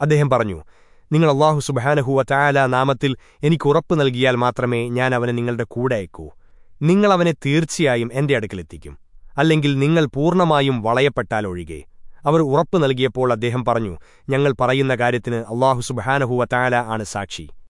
അദ്ദേഹം പറഞ്ഞു നിങ്ങൾ അള്ളാഹു സുബാനഹുവ ചായാല നാമത്തിൽ എനിക്ക് ഉറപ്പ് നൽകിയാൽ മാത്രമേ ഞാൻ അവനെ നിങ്ങളുടെ കൂടെ അയക്കൂ. നിങ്ങളവനെ തീർച്ചയായും എന്റെ അടുക്കലെത്തിക്കും അല്ലെങ്കിൽ നിങ്ങൾ പൂർണമായും വളയപ്പെട്ടാൽ ഒഴികെ. അവർ ഉറപ്പു നൽകിയപ്പോൾ അദ്ദേഹം പറഞ്ഞു ഞങ്ങൾ പറയുന്ന കാര്യത്തിന് അള്ളാഹു സുബാനഹുവ ചായാല ആണ് സാക്ഷി.